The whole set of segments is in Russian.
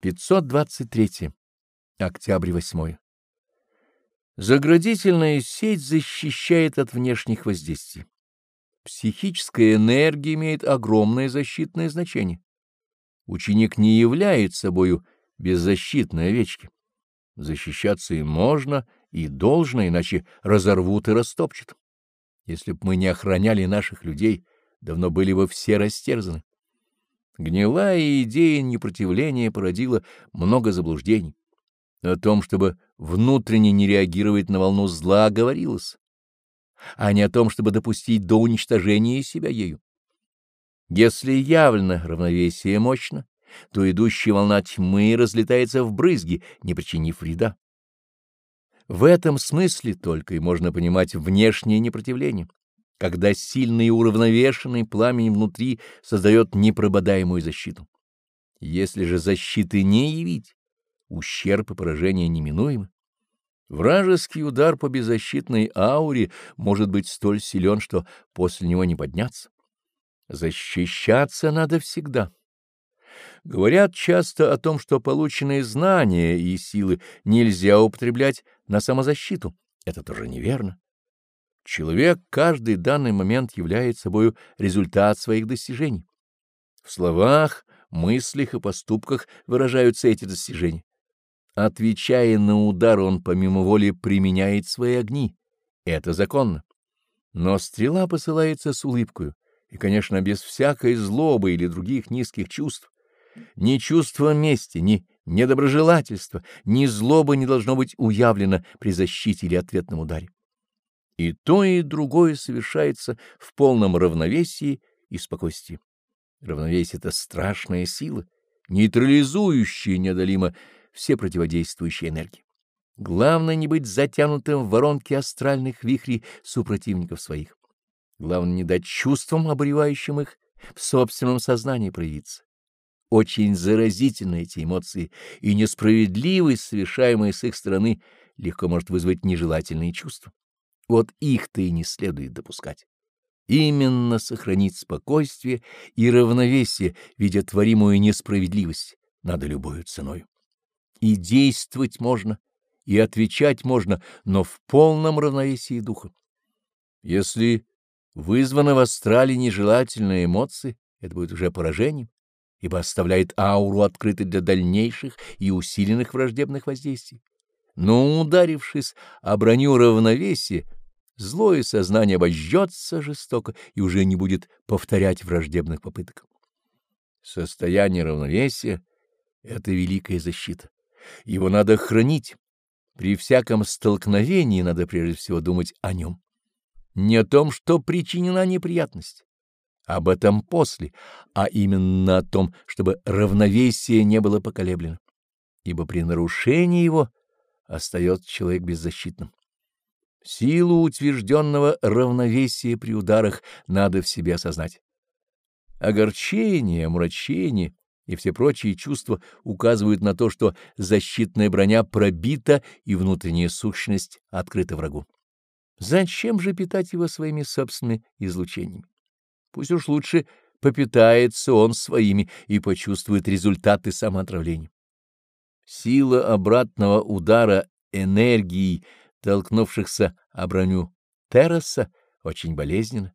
523. Октябрь 8. Заградительная сеть защищает от внешних воздействий. Психическая энергия имеет огромное защитное значение. Ученик не является собою беззащитной овечки. Защищаться и можно, и должно, иначе разорвут и растопчут. Если б мы не охраняли наших людей, давно были бы все растерзаны. Гнилая идея непротивления породила много заблуждений. О том, чтобы внутренне не реагировать на волну зла, говорилось, а не о том, чтобы допустить до уничтожения себя ею. Если явно равновесие мощно, то идущая волна тьмы разлетается в брызги, не причинив вреда. В этом смысле только и можно понимать внешнее непротивление когда сильный и уравновешенный пламень внутри создает непрободаемую защиту. Если же защиты не явить, ущерб и поражение неминуемы. Вражеский удар по беззащитной ауре может быть столь силен, что после него не подняться. Защищаться надо всегда. Говорят часто о том, что полученные знания и силы нельзя употреблять на самозащиту. Это тоже неверно. Человек каждый данный момент является собой результат своих достижений. В словах, мыслях и поступках выражаются эти достижения. Отвечая на удар, он помимо воли применяет свои огни. Это законно. Но стрела посылается с улыбкой, и, конечно, без всякой злобы или других низких чувств. Ни чувство мести, ни недоброжелательства, ни злоба не должно быть уявлено при защите или ответном ударе. И то, и другое совершается в полном равновесии и спокойствии. Равновесие — это страшная сила, нейтрализующая неодолимо все противодействующие энергии. Главное не быть затянутым в воронки астральных вихрей супротивников своих. Главное не дать чувствам, обревающим их, в собственном сознании проявиться. Очень заразительны эти эмоции, и несправедливость, совершаемая с их стороны, легко может вызвать нежелательные чувства. Вот их-то и не следует допускать. Именно сохранить спокойствие и равновесие, видя творимую несправедливость, надо любой ценой. И действовать можно, и отвечать можно, но в полном равновесии духа. Если вызваны в астрале нежелательные эмоции, это будет уже поражением, ибо оставляет ауру открытой для дальнейших и усиленных враждебных воздействий. Но ударившись о броню равновесия, злое сознание обожжется жестоко и уже не будет повторять враждебных попыток. Состояние равновесия — это великая защита. Его надо хранить. При всяком столкновении надо прежде всего думать о нем. Не о том, что причинена неприятность, об этом после, а именно о том, чтобы равновесие не было поколеблено, ибо при нарушении его остается человек беззащитным. Силу утвержденного равновесия при ударах надо в себе осознать. Огорчение, омрачение и все прочие чувства указывают на то, что защитная броня пробита и внутренняя сущность открыта врагу. Зачем же питать его своими собственными излучениями? Пусть уж лучше попитается он своими и почувствует результаты самоотравления. Сила обратного удара энергии толкнувшихся о броню терраса, очень болезненно,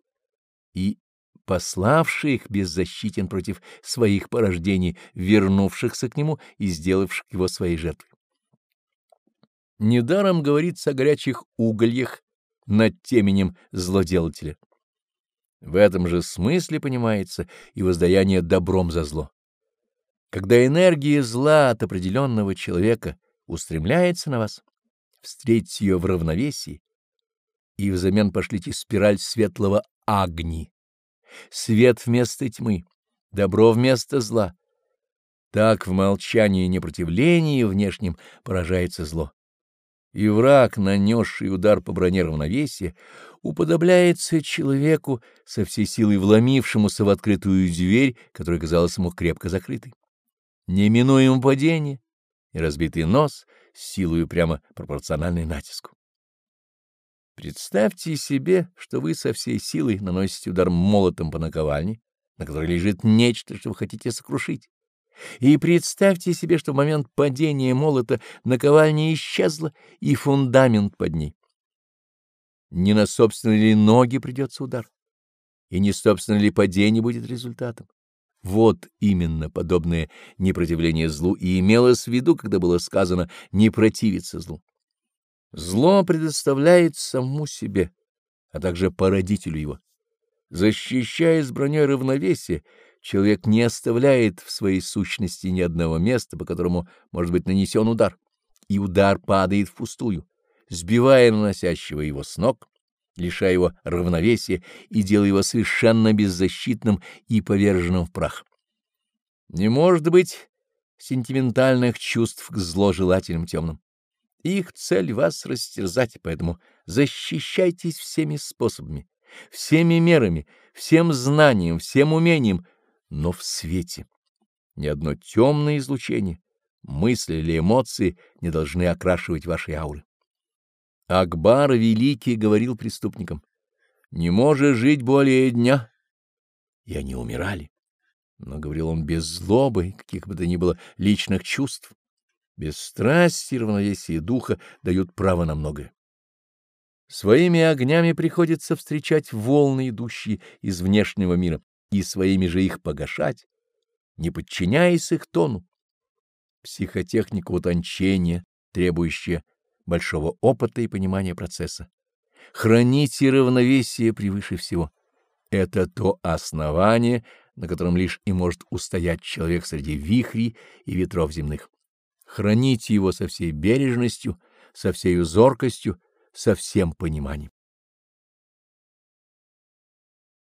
и пославший их беззащитен против своих порождений, вернувшихся к нему и сделавших его своей жертвой. Недаром говорится о горячих угольях над теменем злоделателя. В этом же смысле понимается и воздаяние добром за зло. Когда энергия зла от определенного человека устремляется на вас, встретите ее в равновесии, и взамен пошлите спираль светлого огни, свет вместо тьмы, добро вместо зла. Так в молчании и непротивлении внешнем поражается зло. И враг, нанесший удар по броне равновесия, уподобляется человеку, со всей силой вломившемуся в открытую дверь, которая казалась ему крепко закрытой. Неминуемо падение и разбитый нос — силою прямо пропорциональной натиску. Представьте себе, что вы со всей силой наносите удар молотом по наковальне, на которой лежит нечто, что вы хотите сокрушить. И представьте себе, что в момент падения молота наковальня исчезла и фундамент под ней. Не на собственные ли ноги придется удар, и не собственно ли падение будет результатом. Вот именно подобное непротивление злу и имелось в виду, когда было сказано «не противиться злу». Зло предоставляет саму себе, а также породителю его. Защищаясь броней равновесия, человек не оставляет в своей сущности ни одного места, по которому может быть нанесен удар, и удар падает впустую, сбивая наносящего его с ног, лишая его равновесия и делая его совершенно беззащитным и поверженным в прах. Не может быть сентиментальных чувств к зложелателям темным. Их цель — вас растерзать, поэтому защищайтесь всеми способами, всеми мерами, всем знанием, всем умением, но в свете. Ни одно темное излучение, мысли или эмоции не должны окрашивать ваши ауры. Акбар Великий говорил преступникам, «Не может жить более дня». И они умирали. Но говорил он без злобы, каких бы то ни было личных чувств. Без страсти равновесия духа дают право на многое. Своими огнями приходится встречать волны, идущие из внешнего мира, и своими же их погашать, не подчиняясь их тону. Психотехника утончения, требующая большого опыта и понимания процесса. Храните равновесие превыше всего. Это то основание, на котором лишь и может устоять человек среди вихрей и ветров земных храните его со всей бережностью, со всей зоркостью, со всем пониманием.